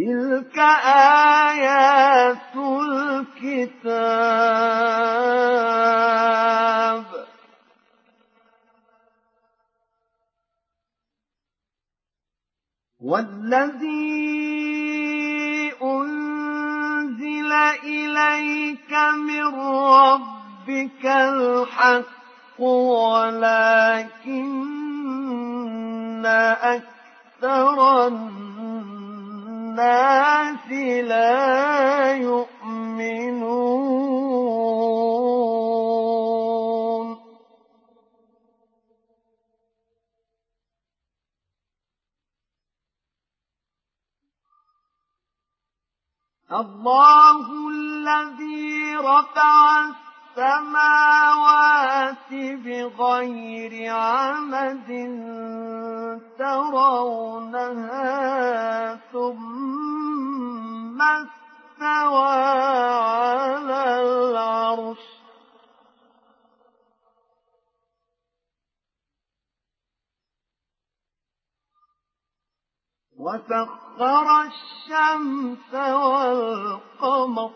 تلك آيات الكتاب والذي أنزل إليك من ربك الحق ولكن أكثر الناس لا يؤمنون. الله الذي رفع السماوات بغير عمد ترونها ثم وسخر الشمس والقمر.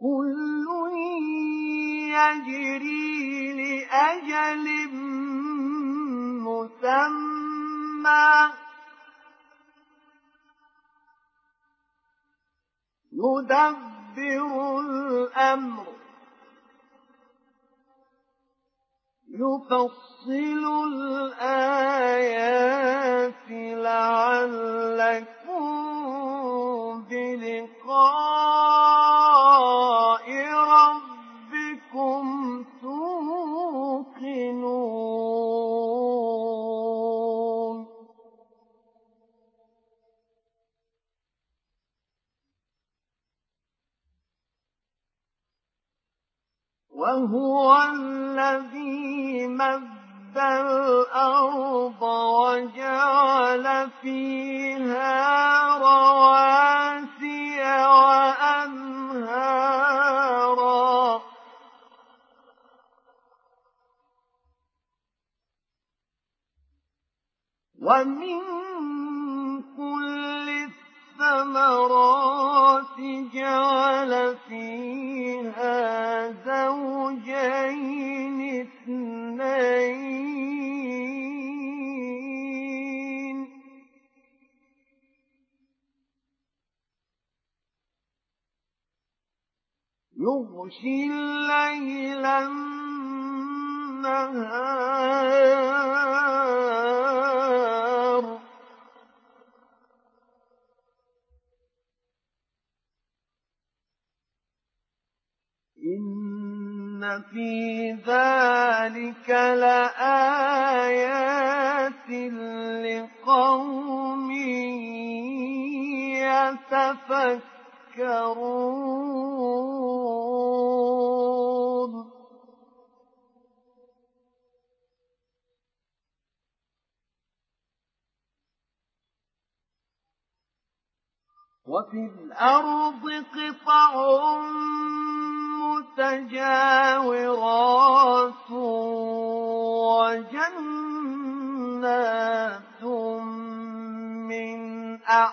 كل يجري لأجل مسمى. يدبر الأمر. يفصل الآيات لعلكم بلقاء وهو الذي مد الأرض وجعل فيها رواسي وأنهارا. ومن يغشي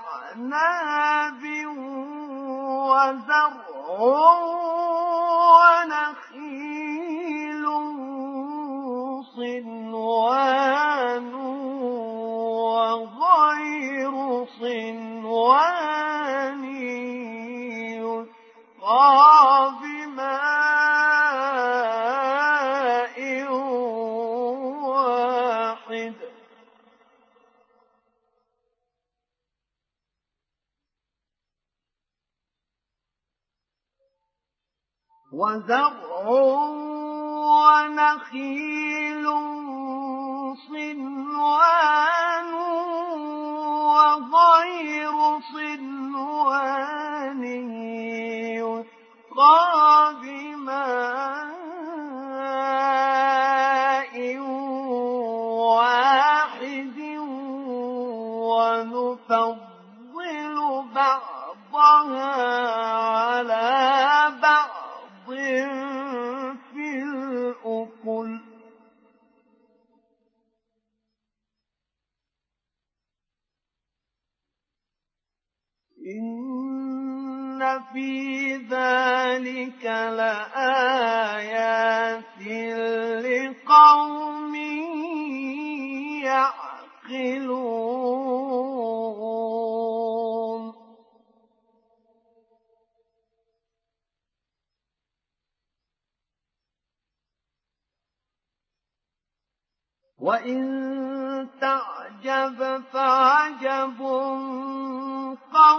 أعناب وزرع ونخيل صنوان وزرع نخيل صنوان وغير صنوان ذلك لآيات لقوم يعقلون وإن تعجب فعجب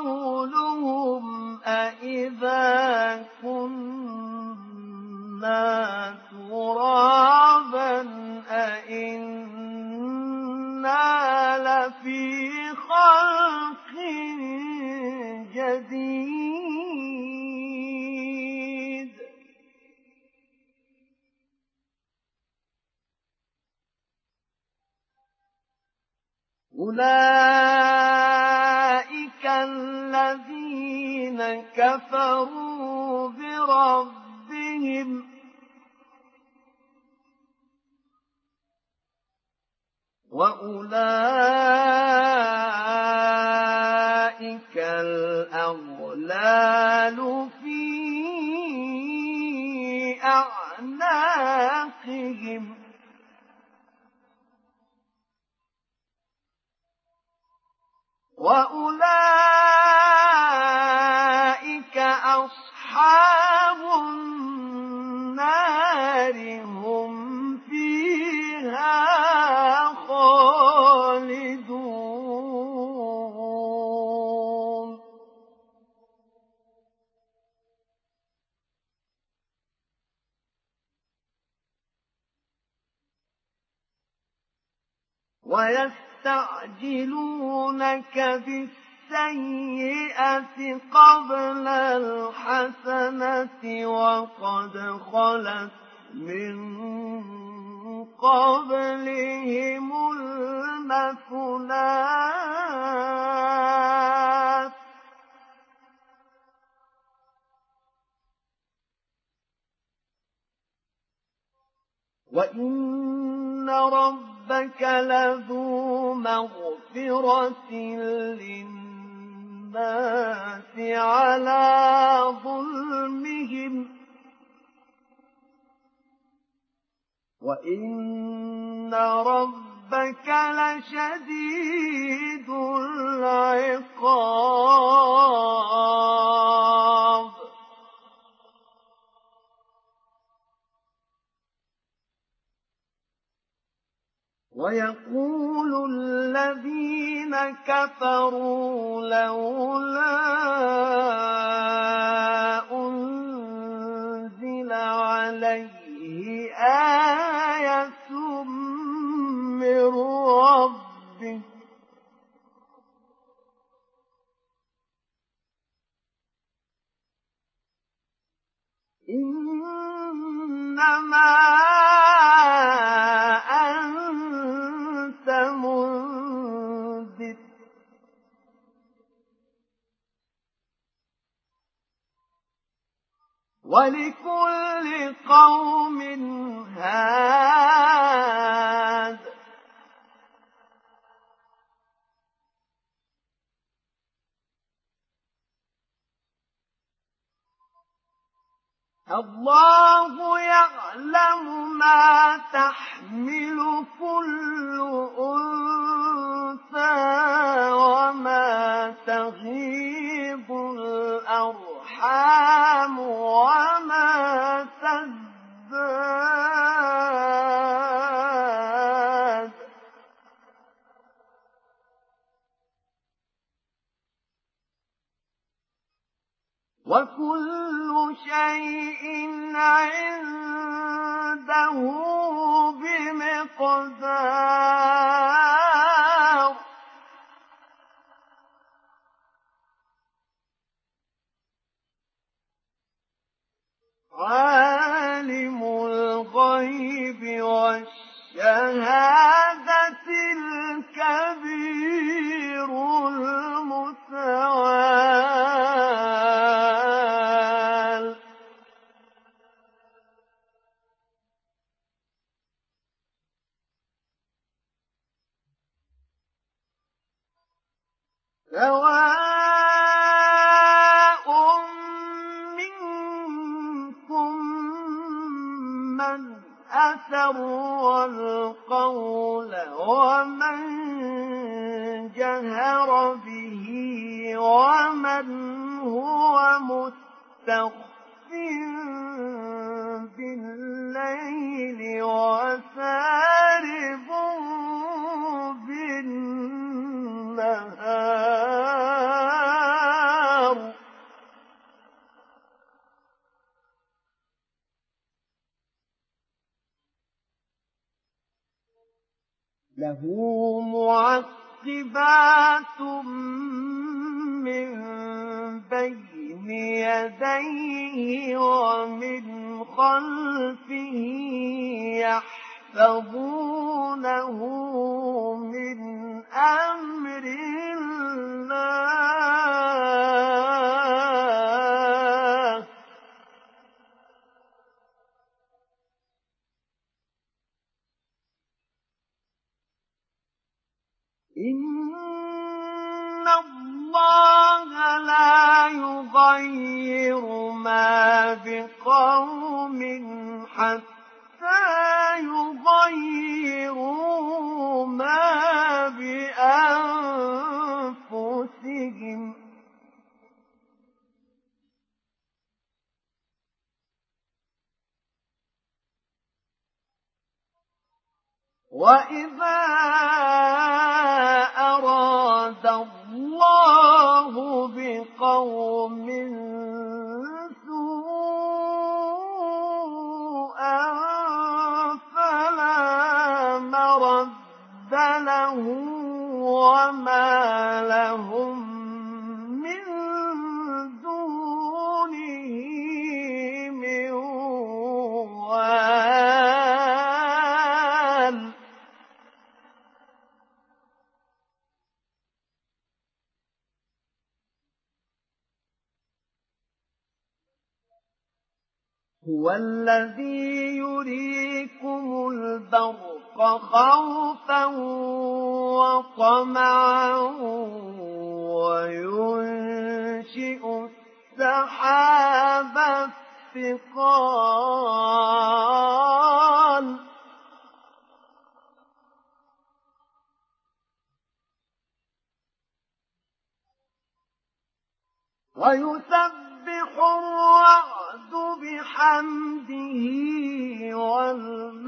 قولهم أإذا كنا ترابا أإنا لفي خلق جديد أولئك الذين كفروا بربهم. وأولئك الأغلال في أعناقهم. وأولئك أصحاب النار هم فيها خالدون. ويستعجلونك بالسيئة قبل الحسنة وقد خلت من قبلهم المثلات وإن ربك لذو مغفرة للناس على ظلمهم. وإن ربك لشديد العقاب. ويقول الذين كفروا لولا أنزل عليه آية إن الله لا يغير ما بقوم حتى يغيروا ما بأنفسهم. وإذا وما الذي يريكم البرق خوفا وطمعا وينشئ السحاب الثقال ويسبح الرعد بحمده والملائكة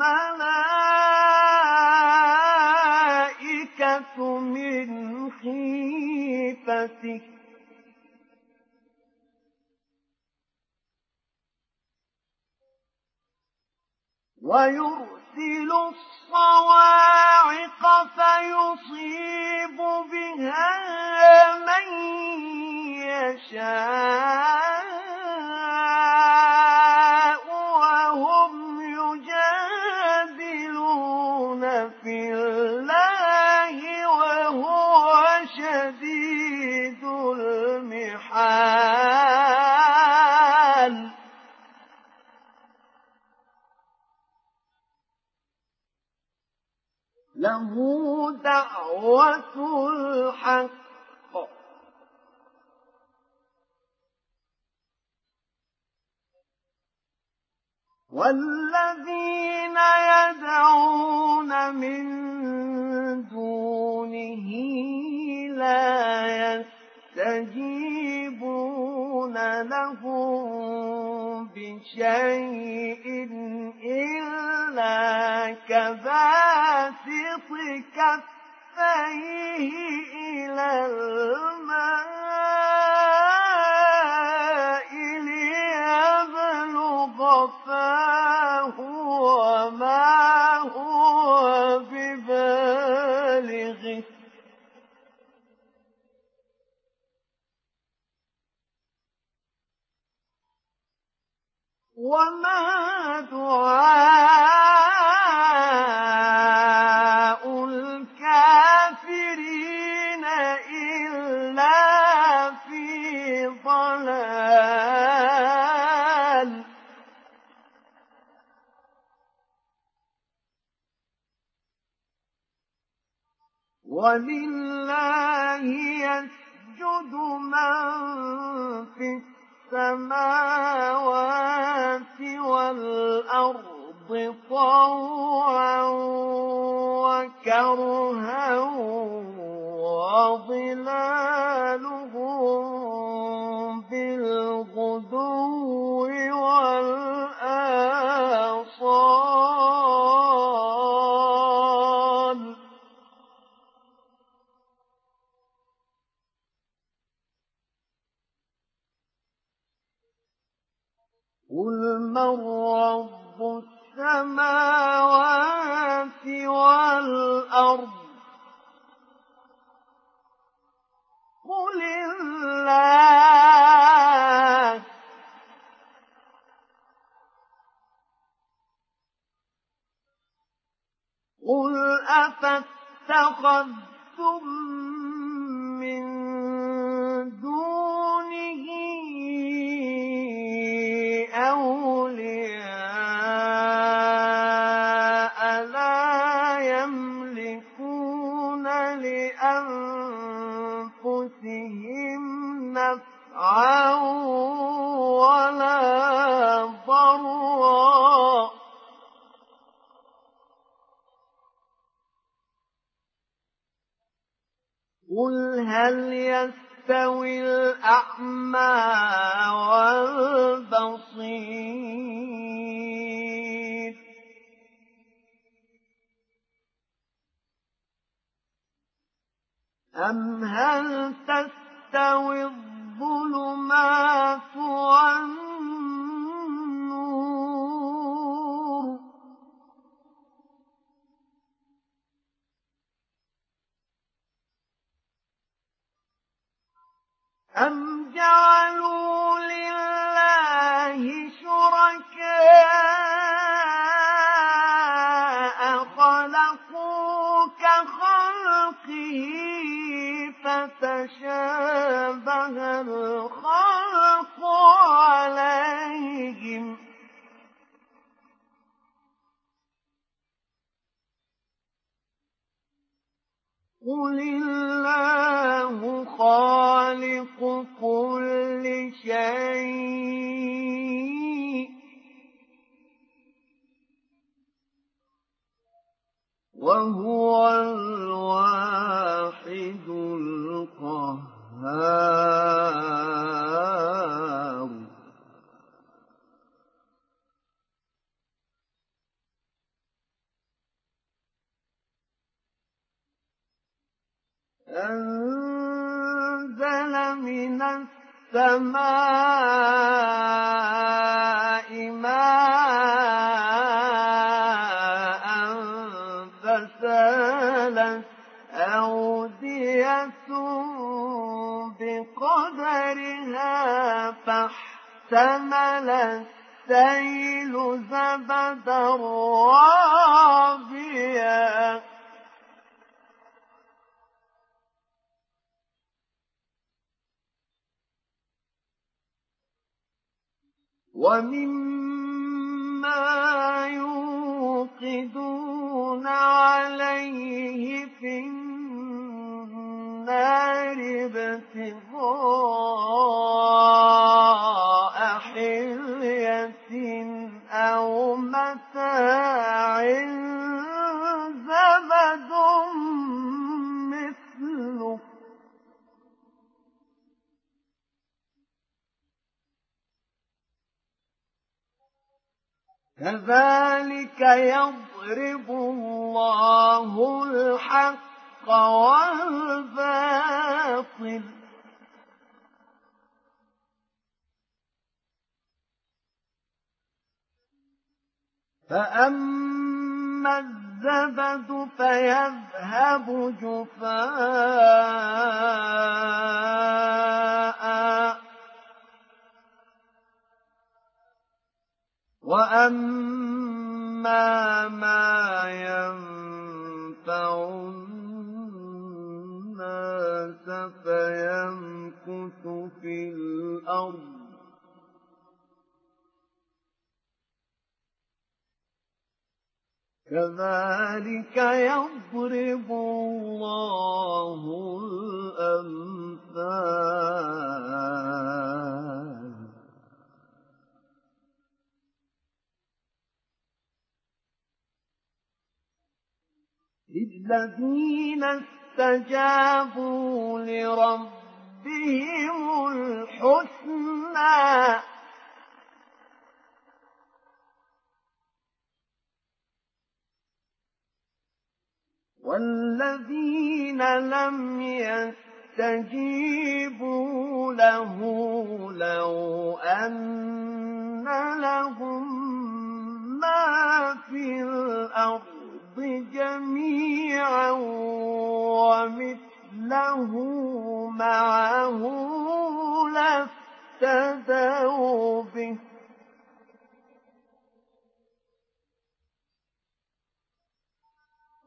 من خيفته. ويرسل الصواعق فيصيب بها من يشاء. يجادلون في الله وهو شديد المحال. له دعوة الحق والذين يدعون من دونه لا يستجيبون لهم بشيء إلا كباسط كفيه إلى الماء. وما دعاء الكافرين إلا في ضلال ولله السماوات والأرض طوعا وكرها وظلالهم بالغدو والآصال قل من رب السماوات والأرض قل الله قل أفاتخذتم من دونه قل هل يستوي الأعمى والبصير أم هل تستوي الظلمات والنور أم جعلوا لله شركاء خلقوا كخلقه فتشابه الخلق عليهم السماء ماء فسالت أودية بقدرها فاحتمل السيل زبدا رابيا ومما يوقدون عليه في النار ابتغاء حلية أو متاع كذلك يضرب الله الحق والباطل. فأما الزبد فيذهب جفاءً. وأما ما ينفع الناس فيمكث في الأرض كذلك يضرب الله الأمثال للذين استجابوا لربهم الحسنى. والذين لم يستجيبوا له لو أن لهم ما في الأرض جميعا ومثله معه لافتدوا به.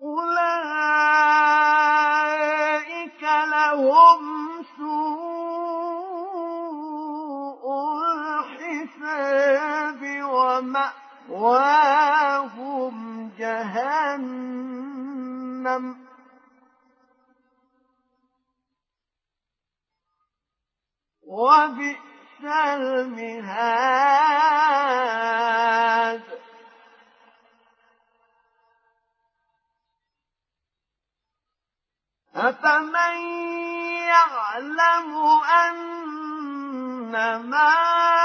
أولئك لهم سوء الحساب ومأواهم جهنم. وبئس المهاد. أفمن يعلم أن ما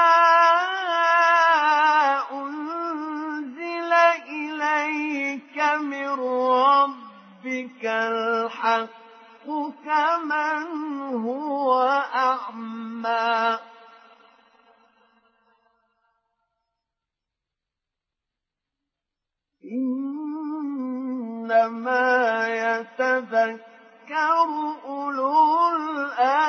الحق كمن هو أعمى. إنما يتذكر أولو الألباب.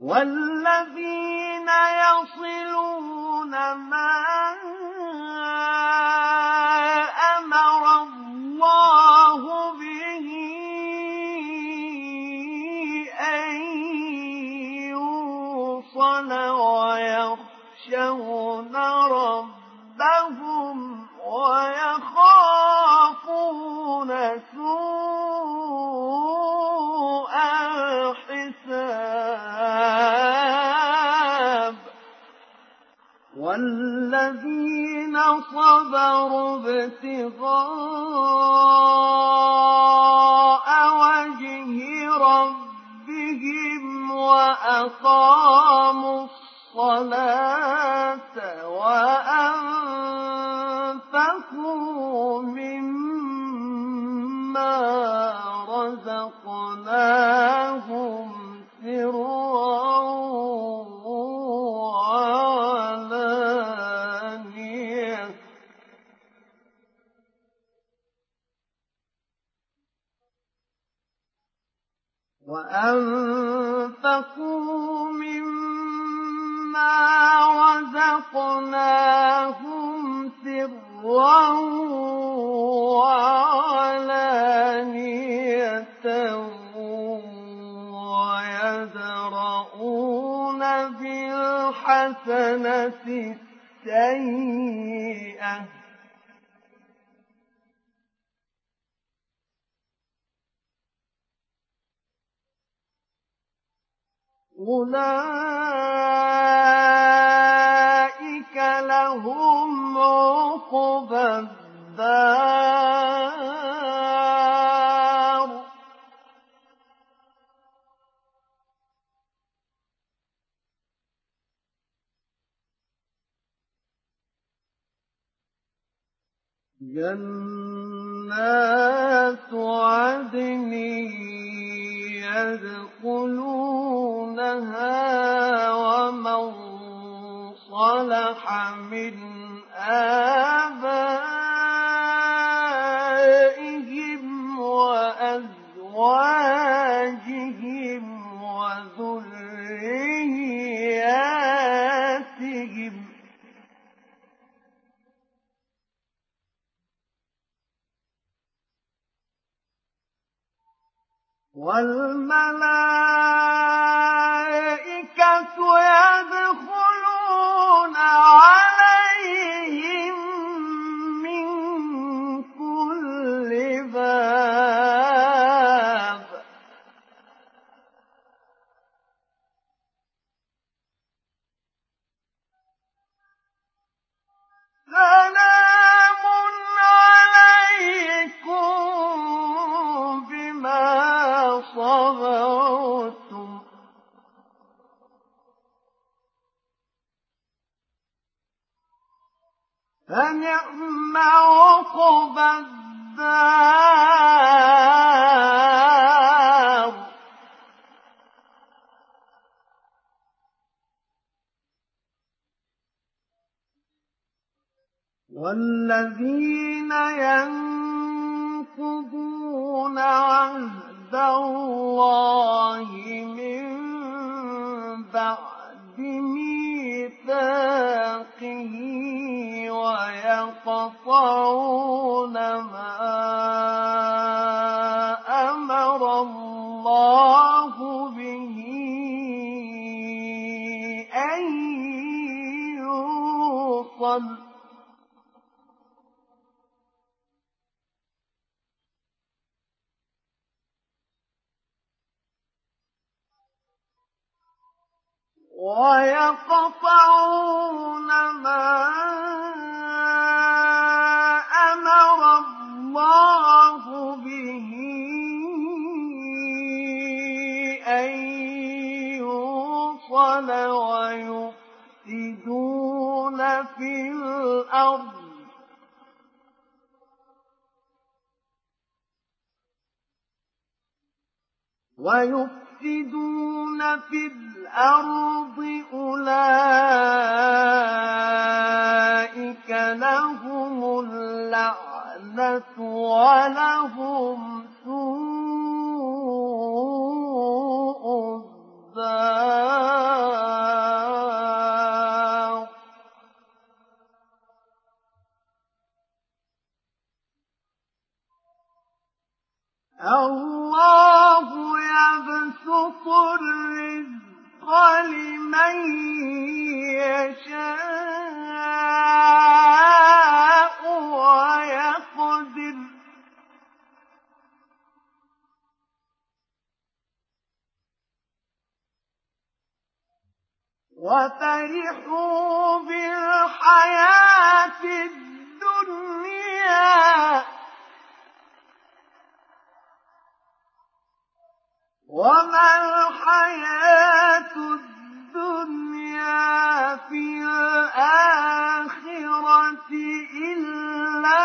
والذين يصلون ما صبروا ابتغاء وجه ربهم وأقاموا الصلاة. بالحسنة السيئة. أولئك لهم عقبى جنات عدن يدخلونها ومن صلح من آبائهم والملائكة ويفسدون في الأرض. ويفسدون في الأرض أولئك لهم اللعنة ولهم سوء الدار الله يبسط الرزق لمن يشاء ويقدر. وفرحوا بالحياة الدنيا. وما الحياة الدنيا في الآخرة إلا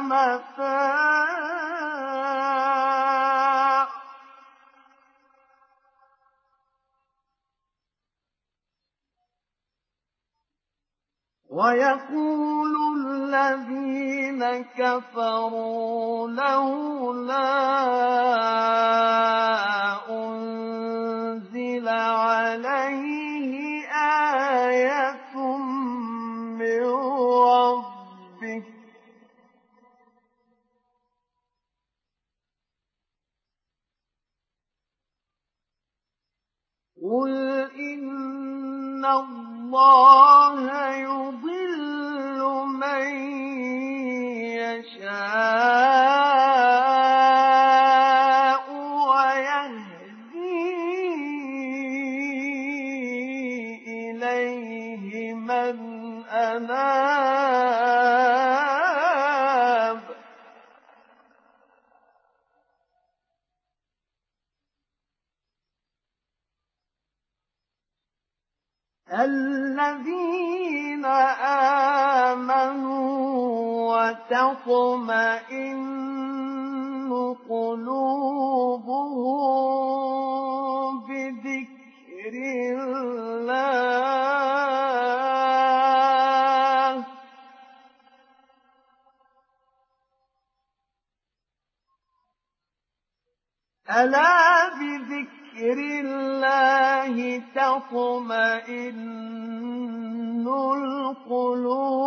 متاع. ويقول الذين كفروا لولا قل إن الله يضل من يشاء وتطمئن قلوبهم بذكر الله. ألا بذكر الله تطمئن القلوب؟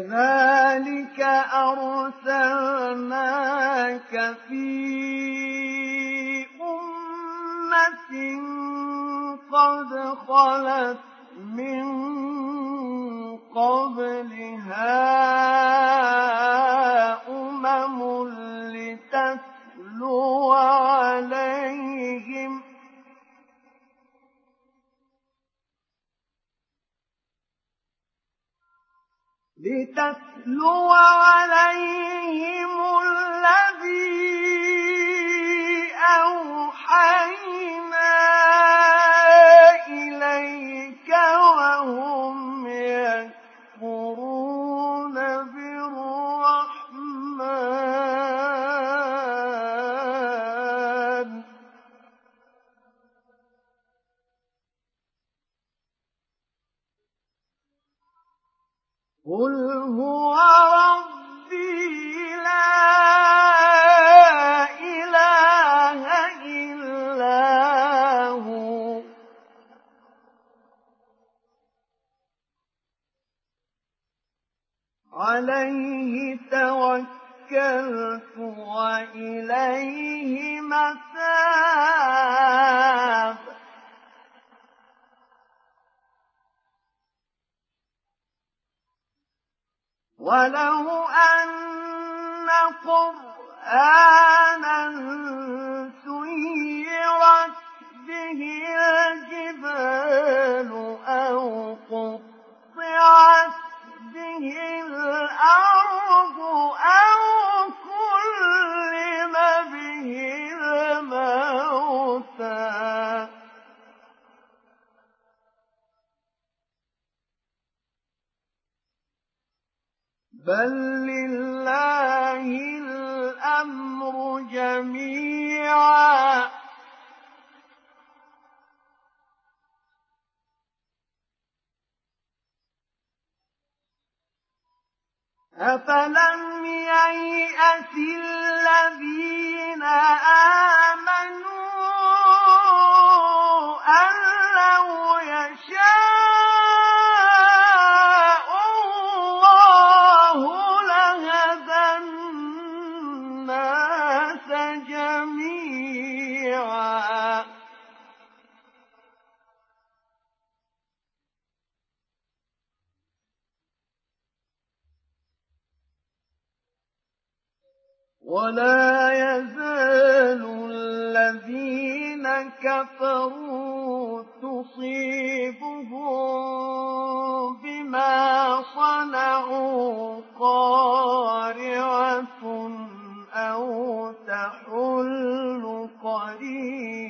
كذلك أرسلناك في أمة قد خلت من قبلها أمم لتتلو عليهم لتتلو عليهم الذي أوحينا إليك وهم أفلم ييأس الذين آمنوا قارعة أو تحل قريبا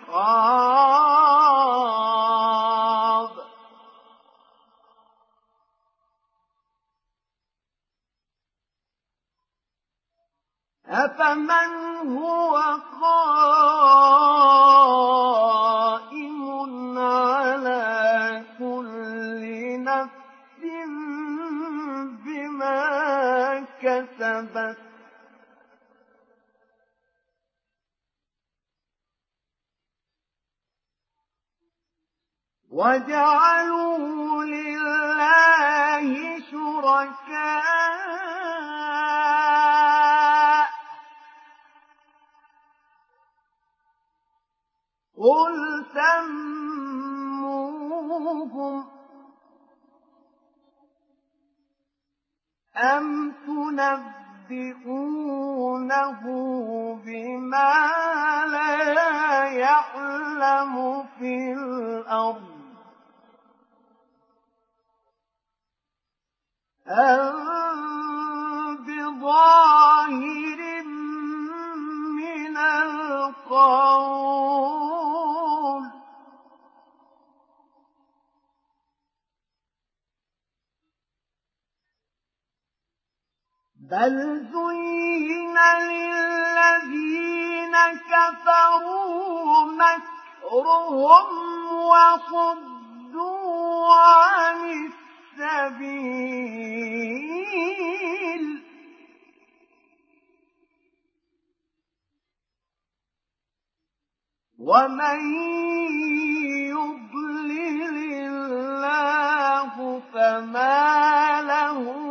أم تنبئونه بما لا يعلم في الأرض أَم بِظَاهِرٍ مِّنَ الْقَوْلِ ۚ بَلْ زُيِّنَ لِلَّذِينَ كَفَرُوا مَكْرُهُمْ وَصُدُّوا عَنِ السبيل ومن يضلل الله فما له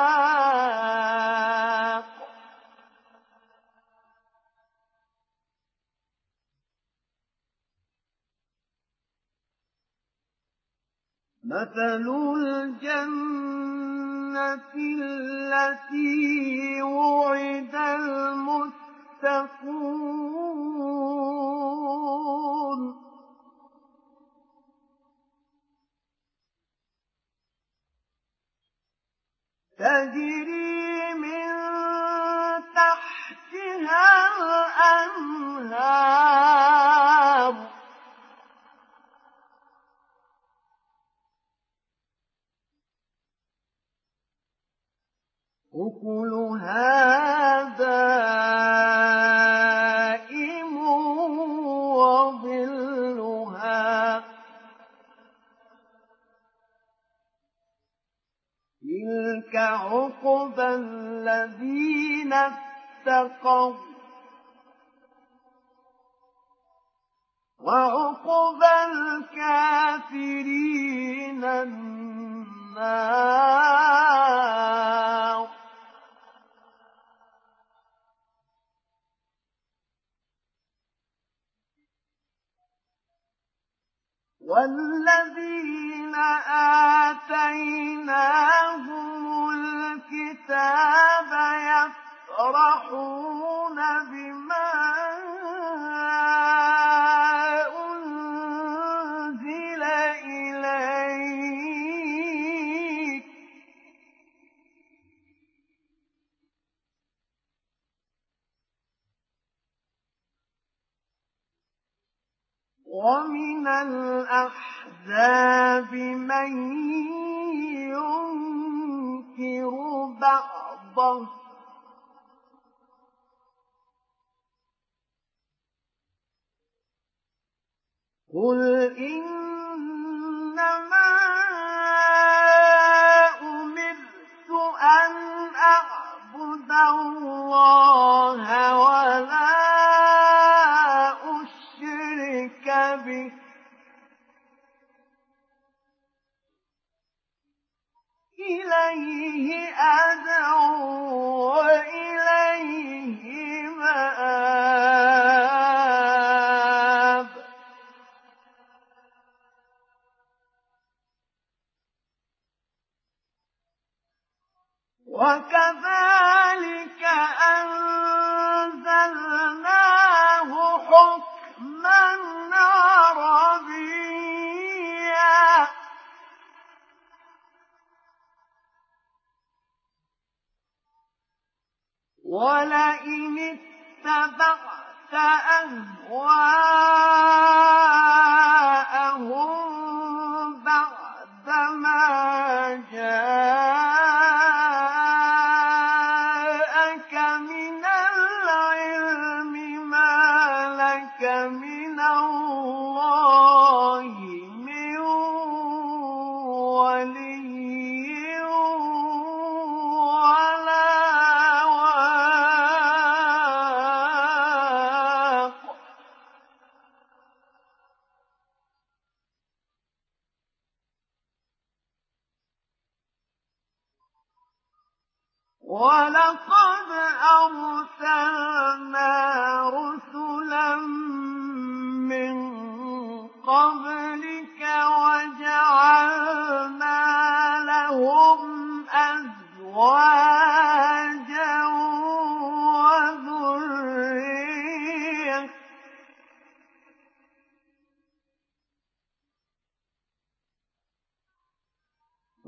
مثل الجنة التي وعد المتقون تجري من تحتها الأنهار أكلها دائم وظلها. تلك عقبى الذين اتقوا. وعقبى الكافرين النار. والذين آتيناهم الكتاب يفرحون بما ومن الأحزاب من ينكر بعضه. قل إنما أمرت أن أعبد الله ولا إليه أدعو وإليه مآب.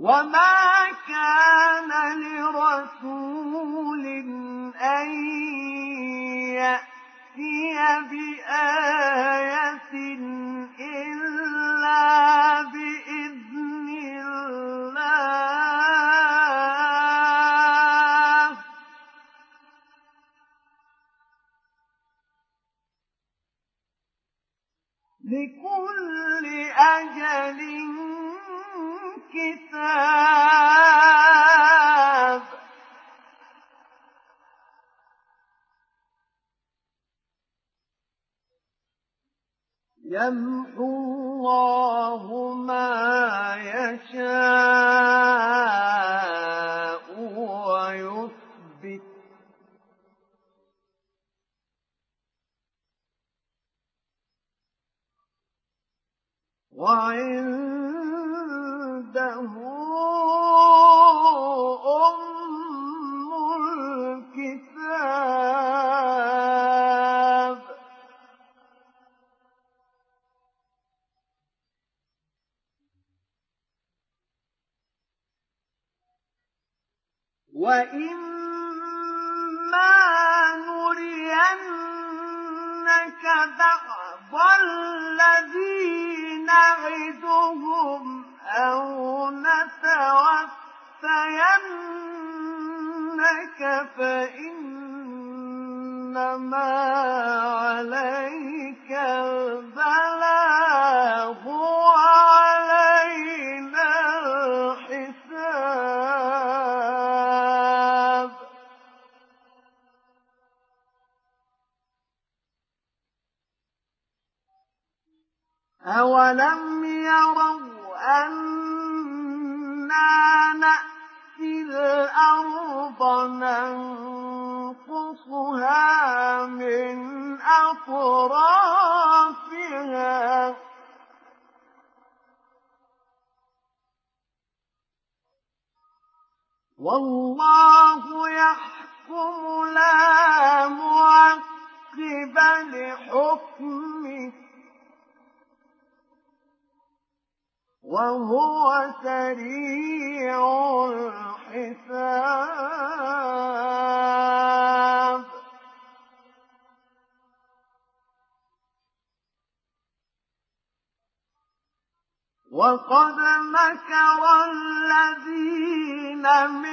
وما وإما نرينك بعض الذي نعدهم أو نتوفينك فإنما عليك البلاغ أولم يروا أنا نأتي الأرض ننقصها من أطرافها والله يحكم لا معقب لحكمه وهو سريع الحساب. وقد مكر الذين من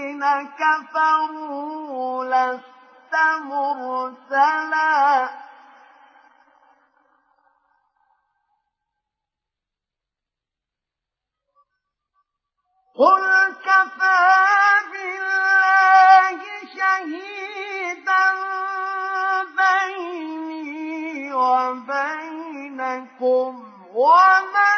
كفروا لست مرسلا. قل كفى بالله شهيدا بيني وبينكم وما